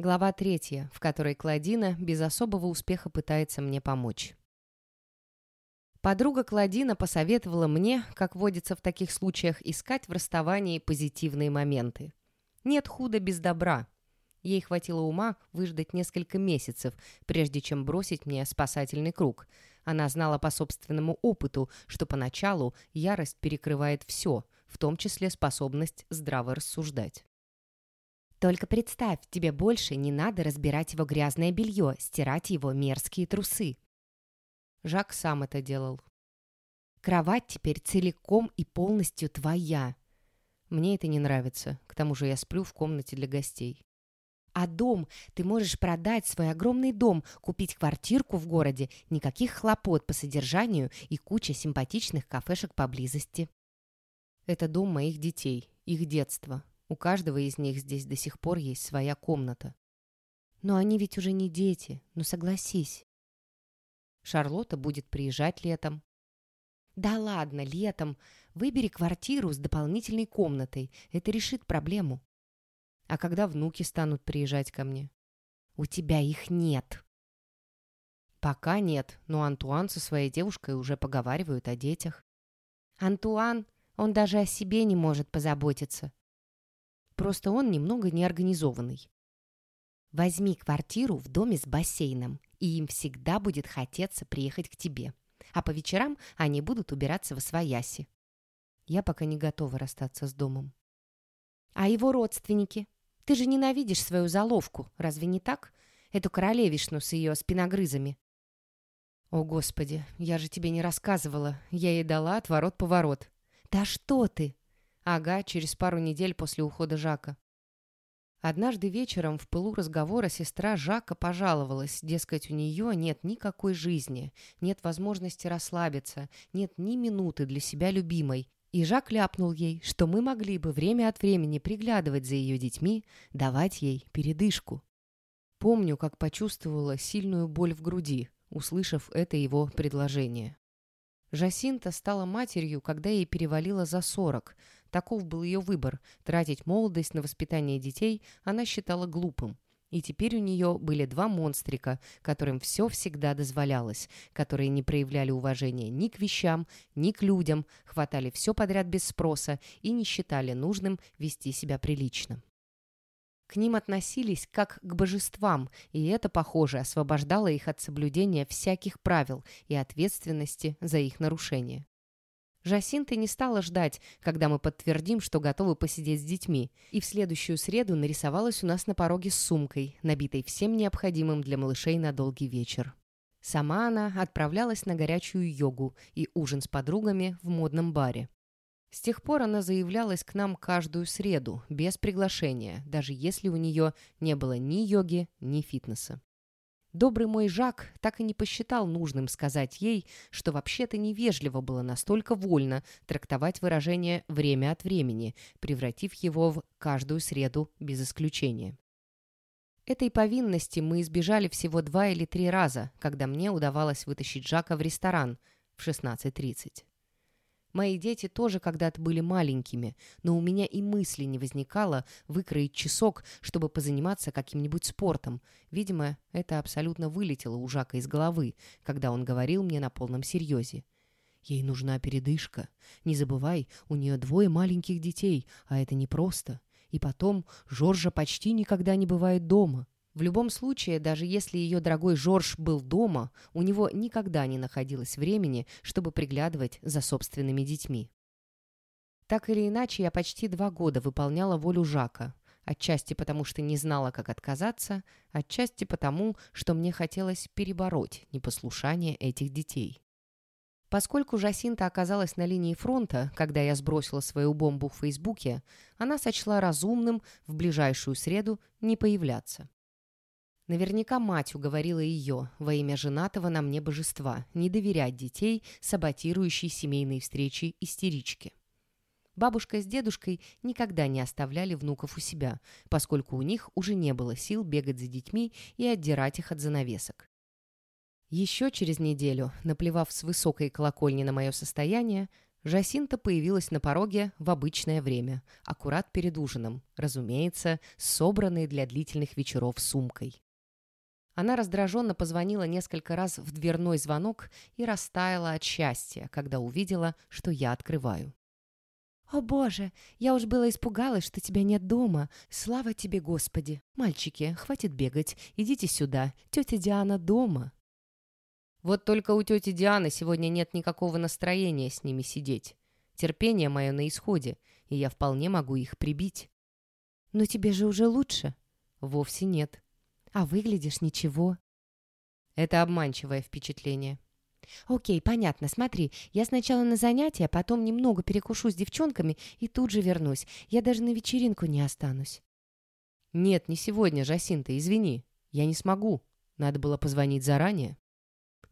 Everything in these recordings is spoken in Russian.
Глава третья, в которой Клодина без особого успеха пытается мне помочь. Подруга Клодина посоветовала мне, как водится в таких случаях, искать в расставании позитивные моменты. Нет худа без добра. Ей хватило ума выждать несколько месяцев, прежде чем бросить мне спасательный круг. Она знала по собственному опыту, что поначалу ярость перекрывает все, в том числе способность здраво рассуждать. Только представь, тебе больше не надо разбирать его грязное белье, стирать его мерзкие трусы. Жак сам это делал. Кровать теперь целиком и полностью твоя. Мне это не нравится. К тому же я сплю в комнате для гостей. А дом? Ты можешь продать свой огромный дом, купить квартирку в городе, никаких хлопот по содержанию и куча симпатичных кафешек поблизости. Это дом моих детей, их детство. У каждого из них здесь до сих пор есть своя комната. Но они ведь уже не дети, ну согласись. Шарлотта будет приезжать летом. Да ладно, летом. Выбери квартиру с дополнительной комнатой. Это решит проблему. А когда внуки станут приезжать ко мне? У тебя их нет. Пока нет, но Антуан со своей девушкой уже поговаривают о детях. Антуан, он даже о себе не может позаботиться. Просто он немного неорганизованный. Возьми квартиру в доме с бассейном, и им всегда будет хотеться приехать к тебе. А по вечерам они будут убираться в освояси. Я пока не готова расстаться с домом. А его родственники? Ты же ненавидишь свою заловку, разве не так? Эту королевишну с ее спиногрызами. О, Господи, я же тебе не рассказывала. Я ей дала отворот-поворот. Да что ты! Ага, через пару недель после ухода Жака. Однажды вечером в пылу разговора сестра Жака пожаловалась, дескать, у нее нет никакой жизни, нет возможности расслабиться, нет ни минуты для себя любимой. И Жак ляпнул ей, что мы могли бы время от времени приглядывать за ее детьми, давать ей передышку. Помню, как почувствовала сильную боль в груди, услышав это его предложение. Жасинта стала матерью, когда ей перевалило за сорок – Таков был ее выбор. Тратить молодость на воспитание детей она считала глупым. И теперь у нее были два монстрика, которым все всегда дозволялось, которые не проявляли уважения ни к вещам, ни к людям, хватали все подряд без спроса и не считали нужным вести себя прилично. К ним относились как к божествам, и это, похоже, освобождало их от соблюдения всяких правил и ответственности за их нарушение. Жасинта не стала ждать, когда мы подтвердим, что готовы посидеть с детьми, и в следующую среду нарисовалась у нас на пороге с сумкой, набитой всем необходимым для малышей на долгий вечер. Сама она отправлялась на горячую йогу и ужин с подругами в модном баре. С тех пор она заявлялась к нам каждую среду, без приглашения, даже если у нее не было ни йоги, ни фитнеса. Добрый мой Жак так и не посчитал нужным сказать ей, что вообще-то невежливо было настолько вольно трактовать выражение «время от времени», превратив его в «каждую среду без исключения». Этой повинности мы избежали всего два или три раза, когда мне удавалось вытащить Жака в ресторан в 16.30. Мои дети тоже когда-то были маленькими, но у меня и мысли не возникало выкроить часок, чтобы позаниматься каким-нибудь спортом. Видимо, это абсолютно вылетело у Жака из головы, когда он говорил мне на полном серьезе. «Ей нужна передышка. Не забывай, у нее двое маленьких детей, а это непросто. И потом, Жоржа почти никогда не бывает дома. В любом случае, даже если ее дорогой Жорж был дома, у него никогда не находилось времени, чтобы приглядывать за собственными детьми. Так или иначе, я почти два года выполняла волю Жака. Отчасти потому, что не знала, как отказаться, отчасти потому, что мне хотелось перебороть непослушание этих детей. Поскольку Жасинта оказалась на линии фронта, когда я сбросила свою бомбу в Фейсбуке, она сочла разумным в ближайшую среду не появляться. Наверняка мать уговорила ее во имя женатого на мне божества не доверять детей, саботирующей семейные встречи истерички. Бабушка с дедушкой никогда не оставляли внуков у себя, поскольку у них уже не было сил бегать за детьми и отдирать их от занавесок. Еще через неделю, наплевав с высокой колокольни на мое состояние, Жасинта появилась на пороге в обычное время, аккурат перед ужином, разумеется, собранной для длительных вечеров сумкой. Она раздраженно позвонила несколько раз в дверной звонок и растаяла от счастья, когда увидела, что я открываю. «О, Боже, я уж было испугалась, что тебя нет дома. Слава тебе, Господи! Мальчики, хватит бегать, идите сюда, тетя Диана дома». Вот только у тети Дианы сегодня нет никакого настроения с ними сидеть. Терпение мое на исходе, и я вполне могу их прибить. «Но тебе же уже лучше?» «Вовсе нет». «А выглядишь ничего». Это обманчивое впечатление. «Окей, понятно. Смотри, я сначала на занятия, потом немного перекушу с девчонками и тут же вернусь. Я даже на вечеринку не останусь». «Нет, не сегодня, Жасинта, извини. Я не смогу. Надо было позвонить заранее».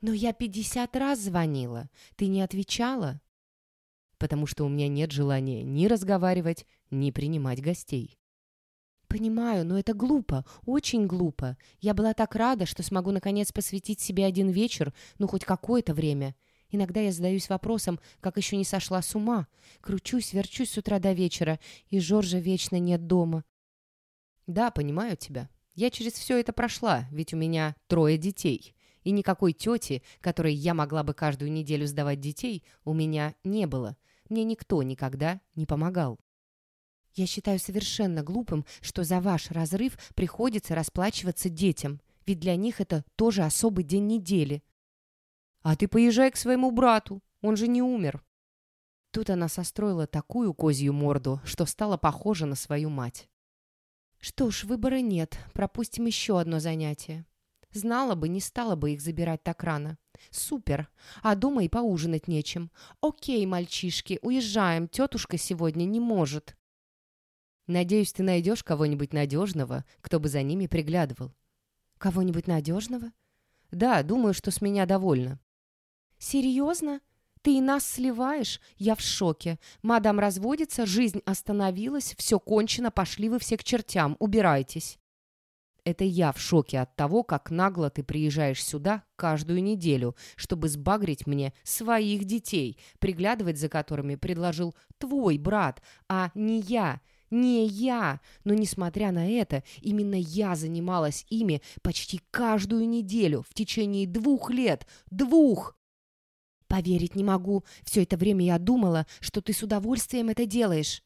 «Но я пятьдесят раз звонила. Ты не отвечала?» «Потому что у меня нет желания ни разговаривать, ни принимать гостей». «Понимаю, но это глупо, очень глупо. Я была так рада, что смогу наконец посвятить себе один вечер, ну хоть какое-то время. Иногда я задаюсь вопросом, как еще не сошла с ума. Кручусь, верчусь с утра до вечера, и Жоржа вечно нет дома». «Да, понимаю тебя. Я через все это прошла, ведь у меня трое детей. И никакой тети, которой я могла бы каждую неделю сдавать детей, у меня не было. Мне никто никогда не помогал». Я считаю совершенно глупым, что за ваш разрыв приходится расплачиваться детям, ведь для них это тоже особый день недели. А ты поезжай к своему брату, он же не умер. Тут она состроила такую козью морду, что стала похожа на свою мать. Что ж, выбора нет, пропустим еще одно занятие. Знала бы, не стала бы их забирать так рано. Супер. А дома и поужинать нечем. Окей, мальчишки, уезжаем, тетушка сегодня не может. Надеюсь, ты найдешь кого-нибудь надежного, кто бы за ними приглядывал. Кого-нибудь надежного? Да, думаю, что с меня довольно. Серьезно? Ты и нас сливаешь? Я в шоке. Мадам разводится, жизнь остановилась, все кончено, пошли вы все к чертям, убирайтесь. Это я в шоке от того, как нагло ты приезжаешь сюда каждую неделю, чтобы сбагрить мне своих детей, приглядывать за которыми предложил твой брат, а не я. Не я, но несмотря на это, именно я занималась ими почти каждую неделю в течение двух лет. Двух! Поверить не могу. Все это время я думала, что ты с удовольствием это делаешь.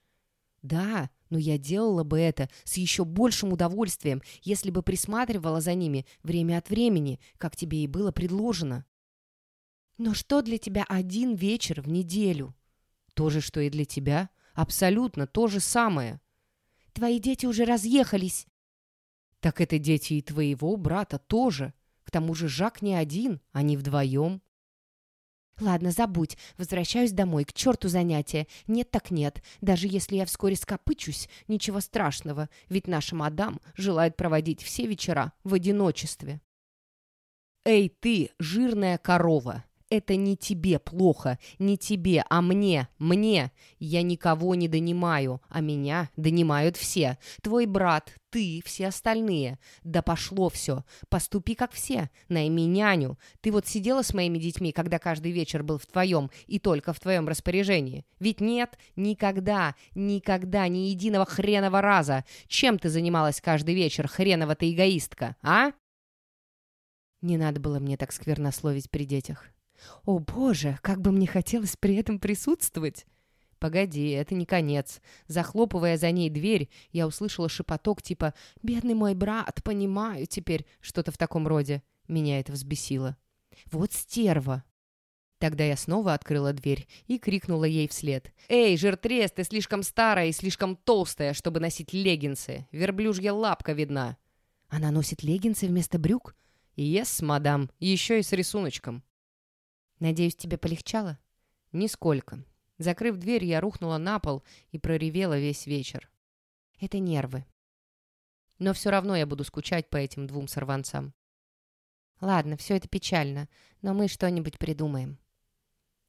Да, но я делала бы это с еще большим удовольствием, если бы присматривала за ними время от времени, как тебе и было предложено. Но что для тебя один вечер в неделю? То же, что и для тебя — Абсолютно то же самое. Твои дети уже разъехались. Так это дети и твоего брата тоже. К тому же Жак не один, они вдвоем. Ладно, забудь. Возвращаюсь домой. К черту занятия. Нет так нет. Даже если я вскоре скопычусь, ничего страшного. Ведь наша мадам желает проводить все вечера в одиночестве. «Эй ты, жирная корова!» Это не тебе плохо, не тебе, а мне, мне. Я никого не донимаю, а меня донимают все. Твой брат, ты, все остальные. Да пошло все. Поступи как все. Найми няню. Ты вот сидела с моими детьми, когда каждый вечер был в твоем и только в твоем распоряжении. Ведь нет, никогда, никогда, ни единого хренового раза. Чем ты занималась каждый вечер, хренова ты эгоистка, а? Не надо было мне так сквернословить при детях. О, боже, как бы мне хотелось при этом присутствовать! Погоди, это не конец. Захлопывая за ней дверь, я услышала шепоток типа «Бедный мой брат, понимаю теперь», что-то в таком роде. Меня это взбесило. «Вот стерва!» Тогда я снова открыла дверь и крикнула ей вслед. «Эй, жиртрес, ты слишком старая и слишком толстая, чтобы носить леггинсы. Верблюжья лапка видна». «Она носит леггинсы вместо брюк?» «Ес, мадам, еще и с рисуночком». Надеюсь, тебе полегчало? Нисколько. Закрыв дверь, я рухнула на пол и проревела весь вечер. Это нервы. Но все равно я буду скучать по этим двум сорванцам. Ладно, все это печально, но мы что-нибудь придумаем.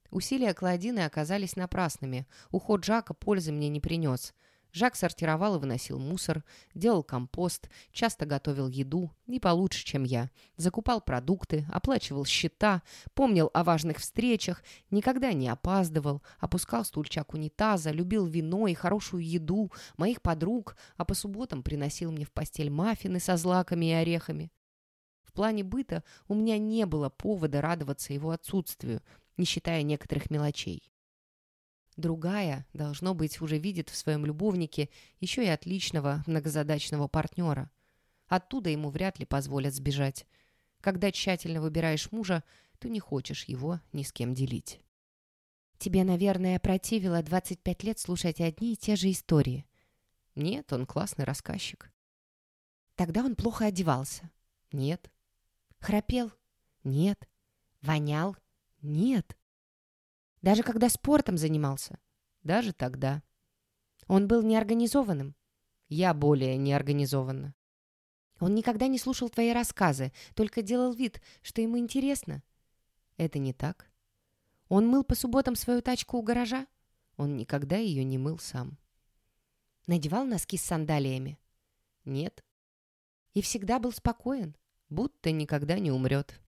Усилия Клодины оказались напрасными. Уход Жака пользы мне не принес. Жак сортировал и выносил мусор, делал компост, часто готовил еду, не получше, чем я. Закупал продукты, оплачивал счета, помнил о важных встречах, никогда не опаздывал, опускал стульчак унитаза, любил вино и хорошую еду, моих подруг, а по субботам приносил мне в постель маффины со злаками и орехами. В плане быта у меня не было повода радоваться его отсутствию, не считая некоторых мелочей. Другая, должно быть, уже видит в своем любовнике еще и отличного многозадачного партнера. Оттуда ему вряд ли позволят сбежать. Когда тщательно выбираешь мужа, то не хочешь его ни с кем делить. Тебе, наверное, противило 25 лет слушать одни и те же истории. Нет, он классный рассказчик. Тогда он плохо одевался. Нет. Храпел. Нет. Вонял. Нет. Даже когда спортом занимался. Даже тогда. Он был неорганизованным. Я более неорганизованна. Он никогда не слушал твои рассказы, только делал вид, что ему интересно. Это не так. Он мыл по субботам свою тачку у гаража? Он никогда ее не мыл сам. Надевал носки с сандалиями? Нет. И всегда был спокоен? Будто никогда не умрет.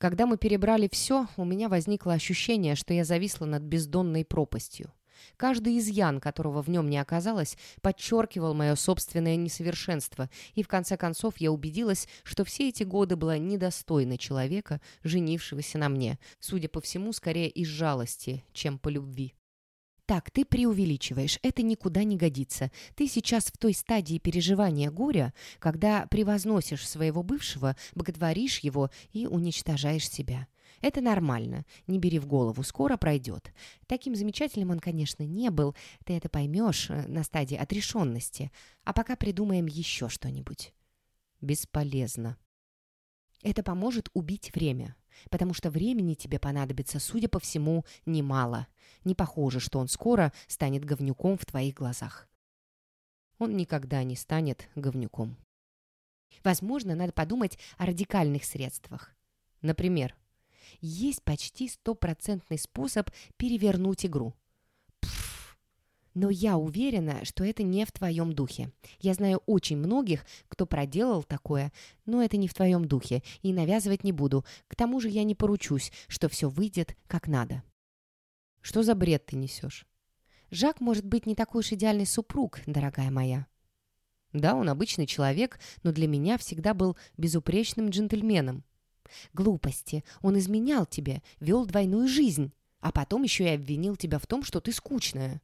Когда мы перебрали все, у меня возникло ощущение, что я зависла над бездонной пропастью. Каждый изъян, которого в нем не оказалось, подчеркивал мое собственное несовершенство, и в конце концов я убедилась, что все эти годы была недостойна человека, женившегося на мне, судя по всему, скорее из жалости, чем по любви. Так, ты преувеличиваешь, это никуда не годится. Ты сейчас в той стадии переживания горя, когда превозносишь своего бывшего, боготворишь его и уничтожаешь себя. Это нормально, не бери в голову, скоро пройдет. Таким замечательным он, конечно, не был, ты это поймешь э, на стадии отрешенности. А пока придумаем еще что-нибудь. Бесполезно. Это поможет убить время, потому что времени тебе понадобится, судя по всему, немало. Не похоже, что он скоро станет говнюком в твоих глазах. Он никогда не станет говнюком. Возможно, надо подумать о радикальных средствах. Например, есть почти стопроцентный способ перевернуть игру. Но я уверена, что это не в твоем духе. Я знаю очень многих, кто проделал такое, но это не в твоем духе, и навязывать не буду. К тому же я не поручусь, что все выйдет как надо. Что за бред ты несешь? Жак может быть не такой уж идеальный супруг, дорогая моя. Да, он обычный человек, но для меня всегда был безупречным джентльменом. Глупости. Он изменял тебе, вел двойную жизнь, а потом еще и обвинил тебя в том, что ты скучная.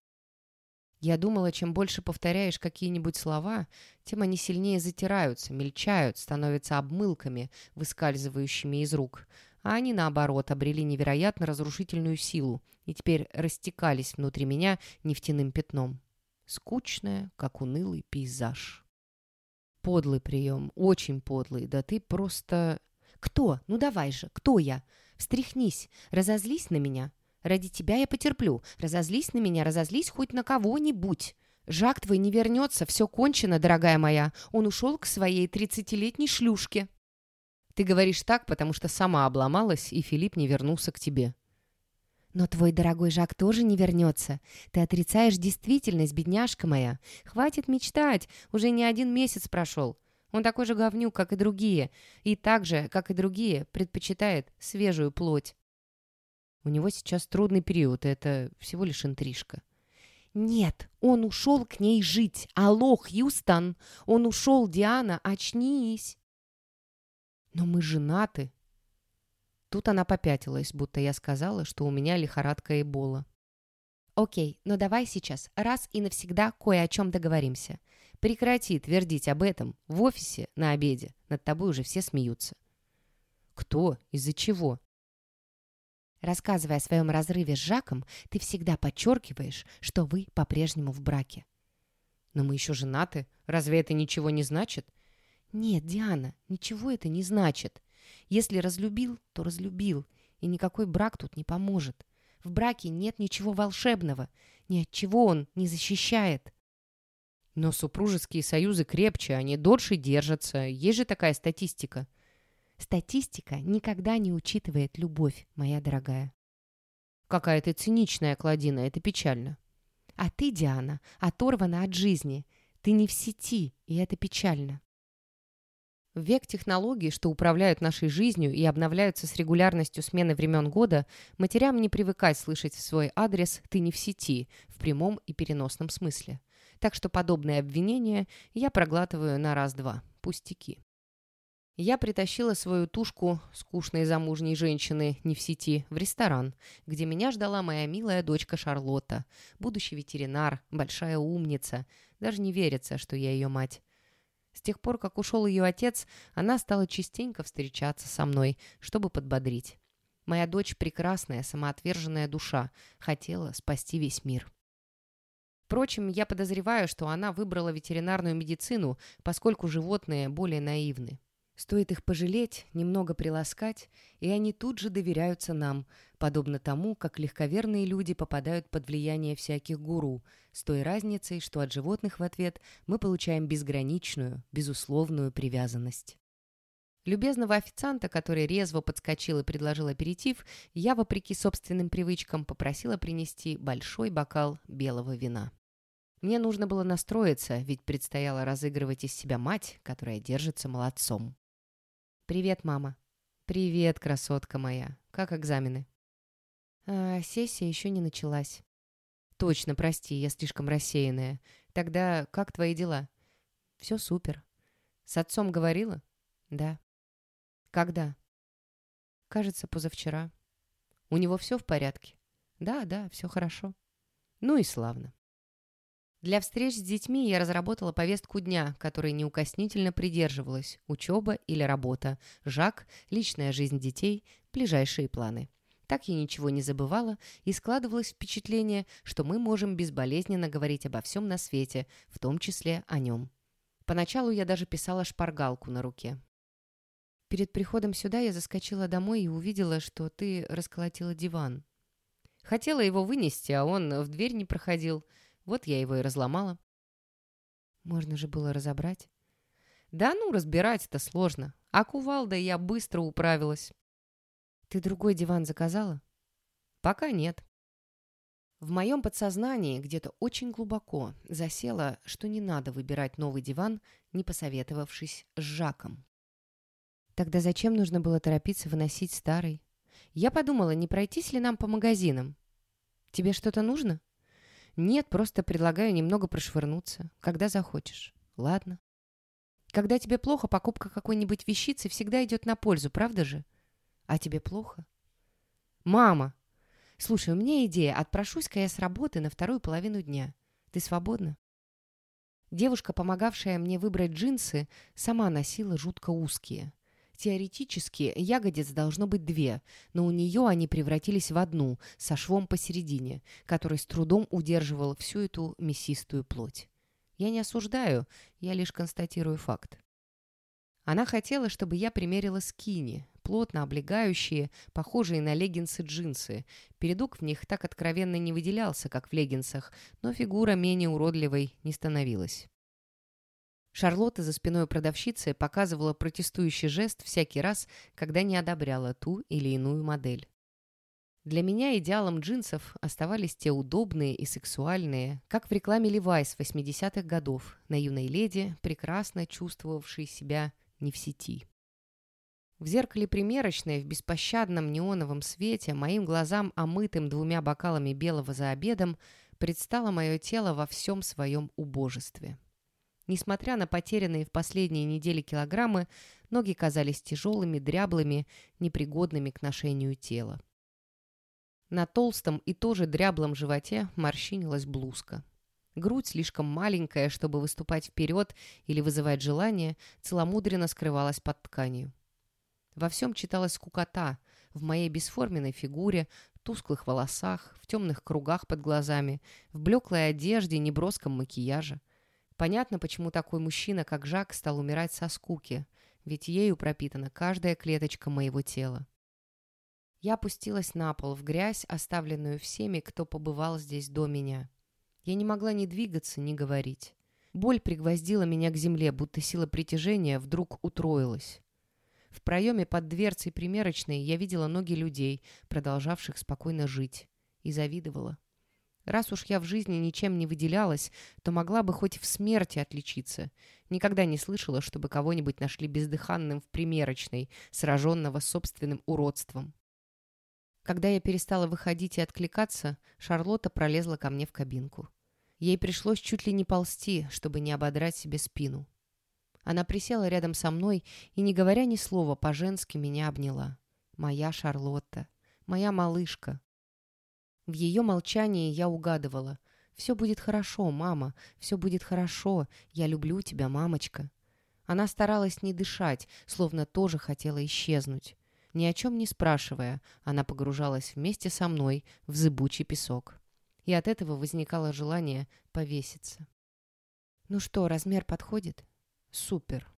Я думала, чем больше повторяешь какие-нибудь слова, тем они сильнее затираются, мельчают, становятся обмылками, выскальзывающими из рук. А они, наоборот, обрели невероятно разрушительную силу и теперь растекались внутри меня нефтяным пятном. Скучная, как унылый пейзаж. Подлый прием, очень подлый, да ты просто... Кто? Ну давай же, кто я? Встряхнись, разозлись на меня. Ради тебя я потерплю. Разозлись на меня, разозлись хоть на кого-нибудь. Жак твой не вернется, все кончено, дорогая моя. Он ушел к своей тридцатилетней шлюшке. Ты говоришь так, потому что сама обломалась, и Филипп не вернулся к тебе. Но твой дорогой Жак тоже не вернется. Ты отрицаешь действительность, бедняжка моя. Хватит мечтать, уже не один месяц прошел. Он такой же говнюк, как и другие, и так же, как и другие, предпочитает свежую плоть. У него сейчас трудный период, это всего лишь интрижка. Нет, он ушел к ней жить. Алло, Хьюстон, он ушел, Диана, очнись. Но мы женаты. Тут она попятилась, будто я сказала, что у меня лихорадка Эбола. Окей, но давай сейчас раз и навсегда кое о чем договоримся. Прекрати твердить об этом. В офисе, на обеде. Над тобой уже все смеются. Кто? Из-за чего? Рассказывая о своем разрыве с Жаком, ты всегда подчеркиваешь, что вы по-прежнему в браке. Но мы еще женаты. Разве это ничего не значит? Нет, Диана, ничего это не значит. Если разлюбил, то разлюбил, и никакой брак тут не поможет. В браке нет ничего волшебного, ни от чего он не защищает. Но супружеские союзы крепче, они дольше держатся. Есть же такая статистика. Статистика никогда не учитывает любовь, моя дорогая. Какая ты циничная, Кладина, это печально. А ты, Диана, оторвана от жизни. Ты не в сети, и это печально. В век технологий, что управляют нашей жизнью и обновляются с регулярностью смены времен года, матерям не привыкать слышать в свой адрес «ты не в сети» в прямом и переносном смысле. Так что подобные обвинения я проглатываю на раз-два. Пустяки. Я притащила свою тушку скучной замужней женщины не в сети в ресторан, где меня ждала моя милая дочка Шарлотта, будущий ветеринар, большая умница. Даже не верится, что я ее мать. С тех пор, как ушел ее отец, она стала частенько встречаться со мной, чтобы подбодрить. Моя дочь прекрасная, самоотверженная душа, хотела спасти весь мир. Впрочем, я подозреваю, что она выбрала ветеринарную медицину, поскольку животные более наивны. Стоит их пожалеть, немного приласкать, и они тут же доверяются нам, подобно тому, как легковерные люди попадают под влияние всяких гуру, с той разницей, что от животных в ответ мы получаем безграничную, безусловную привязанность. Любезного официанта, который резво подскочил и предложил аперитив, я, вопреки собственным привычкам, попросила принести большой бокал белого вина. Мне нужно было настроиться, ведь предстояло разыгрывать из себя мать, которая держится молодцом. «Привет, мама». «Привет, красотка моя. Как экзамены?» а, «Сессия еще не началась». «Точно, прости, я слишком рассеянная. Тогда как твои дела?» «Все супер». «С отцом говорила?» «Да». «Когда?» «Кажется, позавчера». «У него все в порядке?» «Да, да, все хорошо». «Ну и славно». Для встреч с детьми я разработала повестку дня, которой неукоснительно придерживалась. Учеба или работа, Жак, личная жизнь детей, ближайшие планы. Так я ничего не забывала, и складывалось впечатление, что мы можем безболезненно говорить обо всем на свете, в том числе о нем. Поначалу я даже писала шпаргалку на руке. Перед приходом сюда я заскочила домой и увидела, что ты расколотила диван. Хотела его вынести, а он в дверь не проходил – вот я его и разломала. Можно же было разобрать. Да ну, разбирать это сложно. А кувалдой я быстро управилась. Ты другой диван заказала? Пока нет. В моем подсознании где-то очень глубоко засело, что не надо выбирать новый диван, не посоветовавшись с Жаком. Тогда зачем нужно было торопиться выносить старый? Я подумала, не пройтись ли нам по магазинам. Тебе что-то нужно? «Нет, просто предлагаю немного прошвырнуться, когда захочешь». «Ладно». «Когда тебе плохо, покупка какой-нибудь вещицы всегда идет на пользу, правда же?» «А тебе плохо?» «Мама!» «Слушай, у меня идея. Отпрошусь-ка я с работы на вторую половину дня. Ты свободна?» Девушка, помогавшая мне выбрать джинсы, сама носила жутко узкие. Теоретически ягодиц должно быть две, но у нее они превратились в одну, со швом посередине, который с трудом удерживал всю эту мясистую плоть. Я не осуждаю, я лишь констатирую факт. Она хотела, чтобы я примерила скини, плотно облегающие, похожие на леггинсы джинсы. Передок в них так откровенно не выделялся, как в леггинсах, но фигура менее уродливой не становилась. Шарлотта за спиной продавщицы показывала протестующий жест всякий раз, когда не одобряла ту или иную модель. Для меня идеалом джинсов оставались те удобные и сексуальные, как в рекламе Levi's 80-х годов, на юной леди, прекрасно чувствовавшей себя не в сети. В зеркале примерочной в беспощадном неоновом свете моим глазам, омытым двумя бокалами белого за обедом, предстало мое тело во всем своем убожестве. Несмотря на потерянные в последние недели килограммы, ноги казались тяжелыми, дряблыми, непригодными к ношению тела. На толстом и тоже дряблом животе морщинилась блузка. Грудь, слишком маленькая, чтобы выступать вперед или вызывать желание, целомудренно скрывалась под тканью. Во всем читалась скукота, в моей бесформенной фигуре, тусклых волосах, в темных кругах под глазами, в блеклой одежде, неброском макияже. Понятно, почему такой мужчина, как Жак, стал умирать со скуки, ведь ею пропитана каждая клеточка моего тела. Я опустилась на пол, в грязь, оставленную всеми, кто побывал здесь до меня. Я не могла ни двигаться, ни говорить. Боль пригвоздила меня к земле, будто сила притяжения вдруг утроилась. В проеме под дверцей примерочной я видела ноги людей, продолжавших спокойно жить, и завидовала. Раз уж я в жизни ничем не выделялась, то могла бы хоть в смерти отличиться. Никогда не слышала, чтобы кого-нибудь нашли бездыханным в примерочной, сраженного собственным уродством. Когда я перестала выходить и откликаться, Шарлотта пролезла ко мне в кабинку. Ей пришлось чуть ли не ползти, чтобы не ободрать себе спину. Она присела рядом со мной и, не говоря ни слова, по-женски меня обняла. Моя Шарлотта, моя малышка, в ее молчании я угадывала. «Все будет хорошо, мама, все будет хорошо. Я люблю тебя, мамочка». Она старалась не дышать, словно тоже хотела исчезнуть. Ни о чем не спрашивая, она погружалась вместе со мной в зыбучий песок. И от этого возникало желание повеситься. «Ну что, размер подходит?» «Супер».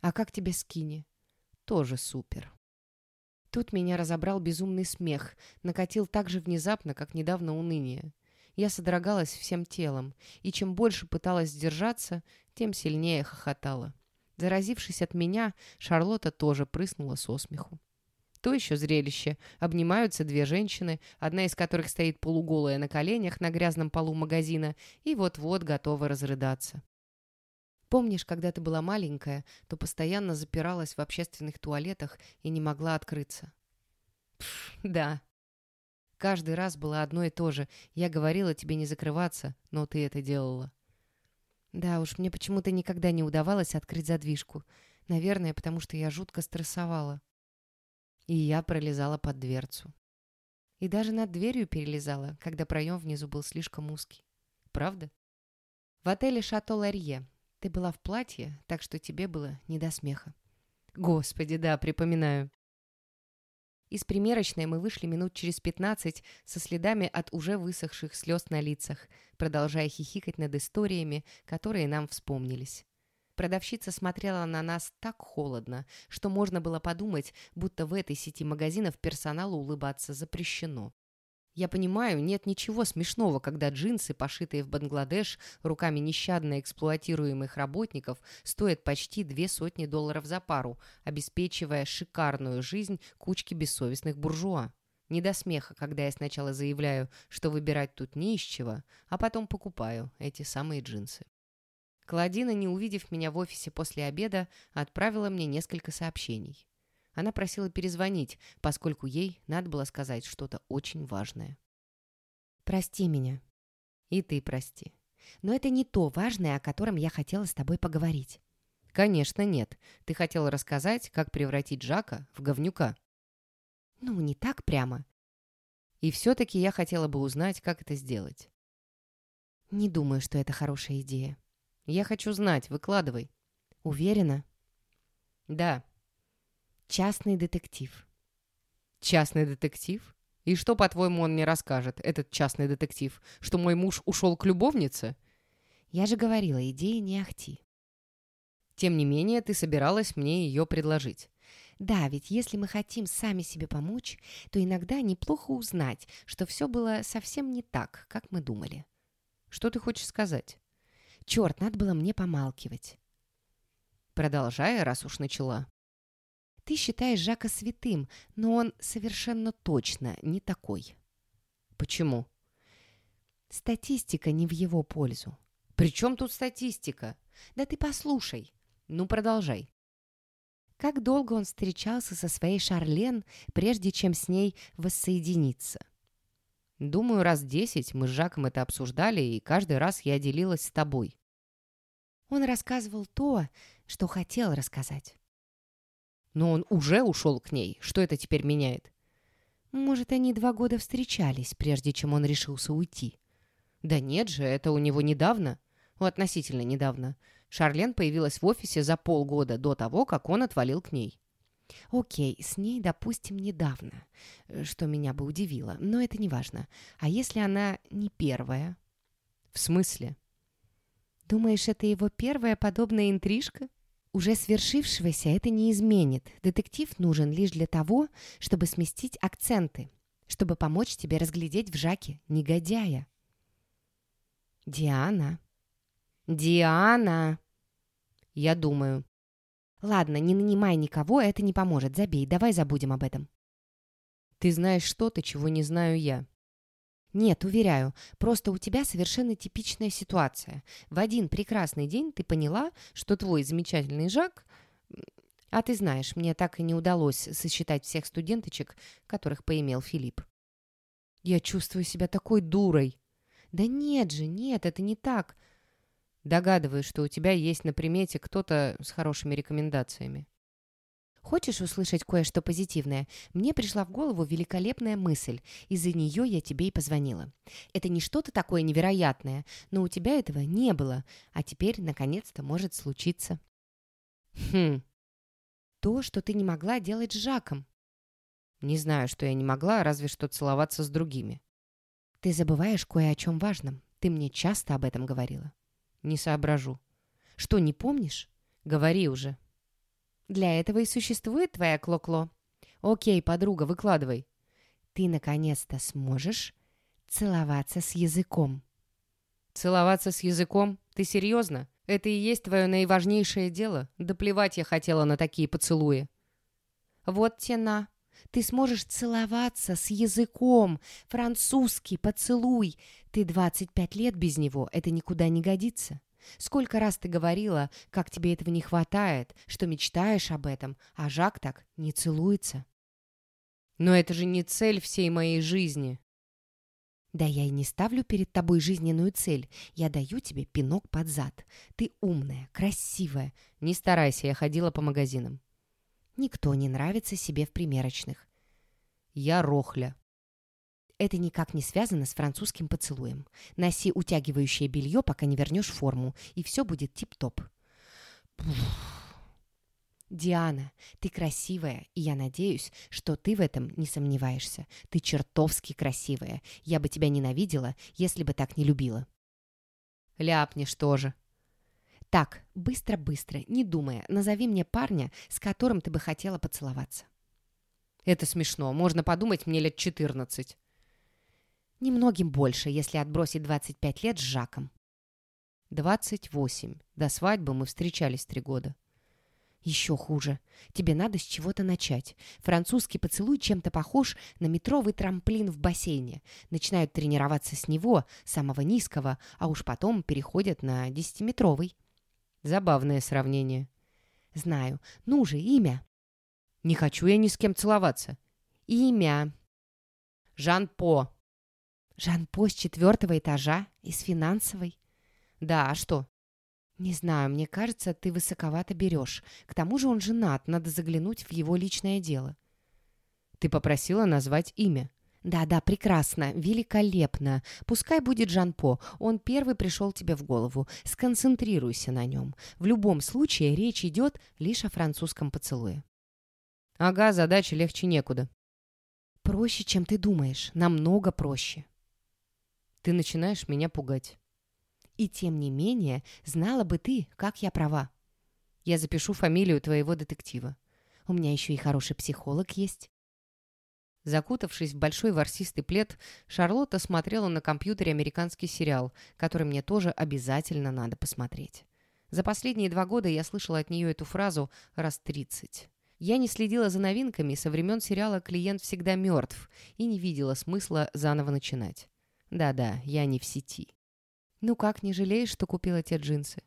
«А как тебе скини?» «Тоже супер». Тут меня разобрал безумный смех, накатил так же внезапно, как недавно уныние. Я содрогалась всем телом, и чем больше пыталась сдержаться, тем сильнее хохотала. Заразившись от меня, Шарлотта тоже прыснула со смеху. То еще зрелище. Обнимаются две женщины, одна из которых стоит полуголая на коленях на грязном полу магазина и вот-вот готова разрыдаться. Помнишь, когда ты была маленькая, то постоянно запиралась в общественных туалетах и не могла открыться? Пф, да. Каждый раз было одно и то же. Я говорила тебе не закрываться, но ты это делала. Да уж, мне почему-то никогда не удавалось открыть задвижку. Наверное, потому что я жутко стрессовала. И я пролезала под дверцу. И даже над дверью перелезала, когда проем внизу был слишком узкий. Правда? В отеле «Шато Ларье» Ты была в платье, так что тебе было не до смеха. Господи, да, припоминаю. Из примерочной мы вышли минут через пятнадцать со следами от уже высохших слез на лицах, продолжая хихикать над историями, которые нам вспомнились. Продавщица смотрела на нас так холодно, что можно было подумать, будто в этой сети магазинов персоналу улыбаться запрещено. Я понимаю, нет ничего смешного, когда джинсы, пошитые в Бангладеш руками нещадно эксплуатируемых работников, стоят почти две сотни долларов за пару, обеспечивая шикарную жизнь кучки бессовестных буржуа. Не до смеха, когда я сначала заявляю, что выбирать тут не из чего, а потом покупаю эти самые джинсы. Клодина, не увидев меня в офисе после обеда, отправила мне несколько сообщений. Она просила перезвонить, поскольку ей надо было сказать что-то очень важное. «Прости меня». «И ты прости». «Но это не то важное, о котором я хотела с тобой поговорить». «Конечно нет. Ты хотела рассказать, как превратить Жака в говнюка». «Ну, не так прямо». «И все-таки я хотела бы узнать, как это сделать». «Не думаю, что это хорошая идея». «Я хочу знать. Выкладывай». «Уверена?» «Да, Частный детектив. Частный детектив? И что, по-твоему, он мне расскажет, этот частный детектив? Что мой муж ушел к любовнице? Я же говорила, идея не ахти. Тем не менее, ты собиралась мне ее предложить. Да, ведь если мы хотим сами себе помочь, то иногда неплохо узнать, что все было совсем не так, как мы думали. Что ты хочешь сказать? Черт, надо было мне помалкивать. Продолжая, раз уж начала. Ты считаешь Жака святым, но он совершенно точно не такой. Почему? Статистика не в его пользу. При чем тут статистика? Да ты послушай. Ну, продолжай. Как долго он встречался со своей Шарлен, прежде чем с ней воссоединиться? Думаю, раз десять мы с Жаком это обсуждали, и каждый раз я делилась с тобой. Он рассказывал то, что хотел рассказать. Но он уже ушел к ней. Что это теперь меняет? Может, они два года встречались, прежде чем он решился уйти? Да нет же, это у него недавно. Ну, относительно недавно. Шарлен появилась в офисе за полгода до того, как он отвалил к ней. Окей, с ней, допустим, недавно, что меня бы удивило, но это не важно. А если она не первая? В смысле? Думаешь, это его первая подобная интрижка? Уже свершившегося это не изменит. Детектив нужен лишь для того, чтобы сместить акценты, чтобы помочь тебе разглядеть в Жаке негодяя. Диана. Диана. Я думаю. Ладно, не нанимай никого, это не поможет. Забей, давай забудем об этом. Ты знаешь что-то, чего не знаю я. Нет, уверяю, просто у тебя совершенно типичная ситуация. В один прекрасный день ты поняла, что твой замечательный Жак... А ты знаешь, мне так и не удалось сосчитать всех студенточек, которых поимел Филипп. Я чувствую себя такой дурой. Да нет же, нет, это не так. Догадываюсь, что у тебя есть на примете кто-то с хорошими рекомендациями. Хочешь услышать кое-что позитивное? Мне пришла в голову великолепная мысль. Из-за нее я тебе и позвонила. Это не что-то такое невероятное, но у тебя этого не было, а теперь, наконец-то, может случиться. Хм. То, что ты не могла делать с Жаком. Не знаю, что я не могла, разве что целоваться с другими. Ты забываешь кое о чем важном. Ты мне часто об этом говорила. Не соображу. Что, не помнишь? Говори уже. Для этого и существует твоя Клокло. Окей, подруга, выкладывай. Ты наконец-то сможешь целоваться с языком. Целоваться с языком? Ты серьезно? Это и есть твое наиважнейшее дело? Да плевать я хотела на такие поцелуи. Вот тена. Ты сможешь целоваться с языком. Французский поцелуй. Ты 25 лет без него. Это никуда не годится. Сколько раз ты говорила, как тебе этого не хватает, что мечтаешь об этом, а Жак так не целуется. Но это же не цель всей моей жизни. Да я и не ставлю перед тобой жизненную цель. Я даю тебе пинок под зад. Ты умная, красивая. Не старайся, я ходила по магазинам. Никто не нравится себе в примерочных. Я рохля. Это никак не связано с французским поцелуем. Носи утягивающее белье, пока не вернешь форму, и все будет тип-топ. Диана, ты красивая, и я надеюсь, что ты в этом не сомневаешься. Ты чертовски красивая. Я бы тебя ненавидела, если бы так не любила. Ляпнешь тоже. Так, быстро-быстро, не думая, назови мне парня, с которым ты бы хотела поцеловаться. Это смешно. Можно подумать, мне лет четырнадцать. Немногим больше, если отбросить 25 лет с Жаком. 28. До свадьбы мы встречались три года. Еще хуже. Тебе надо с чего-то начать. Французский поцелуй чем-то похож на метровый трамплин в бассейне. Начинают тренироваться с него, самого низкого, а уж потом переходят на десятиметровый. Забавное сравнение. Знаю. Ну же, имя. Не хочу я ни с кем целоваться. Имя. Жан-По. Жан-По с четвертого этажа? Из финансовой? Да, а что? Не знаю, мне кажется, ты высоковато берешь. К тому же он женат, надо заглянуть в его личное дело. Ты попросила назвать имя. Да-да, прекрасно, великолепно. Пускай будет Жан-По, он первый пришел тебе в голову. Сконцентрируйся на нем. В любом случае речь идет лишь о французском поцелуе. Ага, задача легче некуда. Проще, чем ты думаешь, намного проще. Ты начинаешь меня пугать. И тем не менее, знала бы ты, как я права. Я запишу фамилию твоего детектива. У меня еще и хороший психолог есть. Закутавшись в большой ворсистый плед, Шарлотта смотрела на компьютере американский сериал, который мне тоже обязательно надо посмотреть. За последние два года я слышала от нее эту фразу раз тридцать. Я не следила за новинками со времен сериала «Клиент всегда мертв» и не видела смысла заново начинать. Да-да, я не в сети. Ну как, не жалеешь, что купила те джинсы?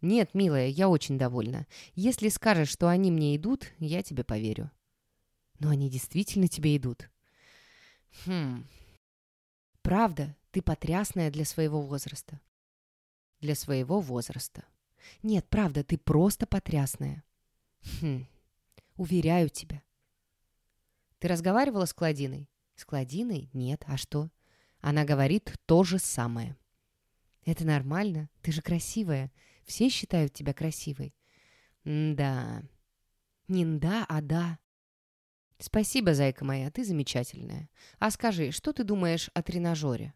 Нет, милая, я очень довольна. Если скажешь, что они мне идут, я тебе поверю. Но они действительно тебе идут. Хм. Правда, ты потрясная для своего возраста. Для своего возраста. Нет, правда, ты просто потрясная. Хм. Уверяю тебя. Ты разговаривала с Кладиной? С Кладиной? Нет. А что? Она говорит то же самое. Это нормально. Ты же красивая. Все считают тебя красивой. да. Не да, а да. Спасибо, зайка моя, ты замечательная. А скажи, что ты думаешь о тренажере?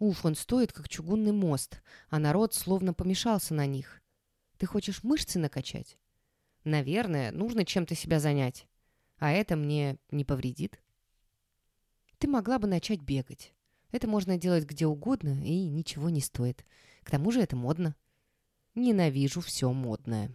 Уф, он стоит, как чугунный мост, а народ словно помешался на них. Ты хочешь мышцы накачать? Наверное, нужно чем-то себя занять. А это мне не повредит. Ты могла бы начать бегать. Это можно делать где угодно и ничего не стоит. К тому же это модно. Ненавижу все модное.